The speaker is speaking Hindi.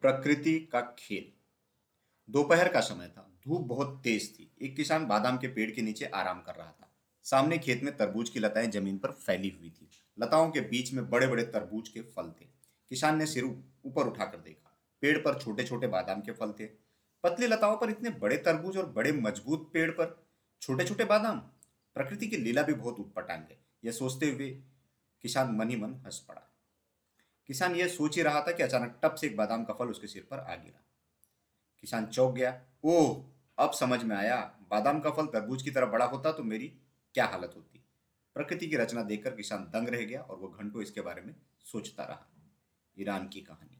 प्रकृति का खेल। दोपहर का समय था। धूप बहुत तेज थी। एक किसान बादाम के पेड़ के नीचे आराम कर रहा था। सामने खेत में तरबूज की लताएँ ज़मीन पर फैली हुई थी। लताओं के बीच में बड़े बड़े तरबूज के फल थे। किसान ने सिर ऊपर उठाकर देखा। पेड़ पर छोटे छोटे बादाम के फल थे। पतली लताओं पर इतने बड़े तरबूज और बड़े मज़बूत पेड़ पर छोटे छोटे बादाम। प्रकृति की लीला भी बहुत उटपटांग है। यह सोचते हुए किसान मन ही मन हंस पड़ा। किसान यह सोच ही रहा था कि अचानक टप से एक बादाम का फल उसके सिर पर आ गिरा। किसान चौक गया, ओह, अब समझ में आया, बादाम का फल तरबूज की तरह बड़ा होता तो मेरी क्या हालत होती? प्रकृति की रचना देखकर किसान दंग रह गया और वह घंटों इसके बारे में सोचता रहा। ईरान की कहानी।